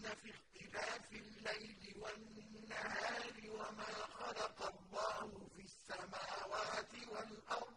لتسبحن في اختلاف الليل والنهار وما خلق الله في السماوات والأرض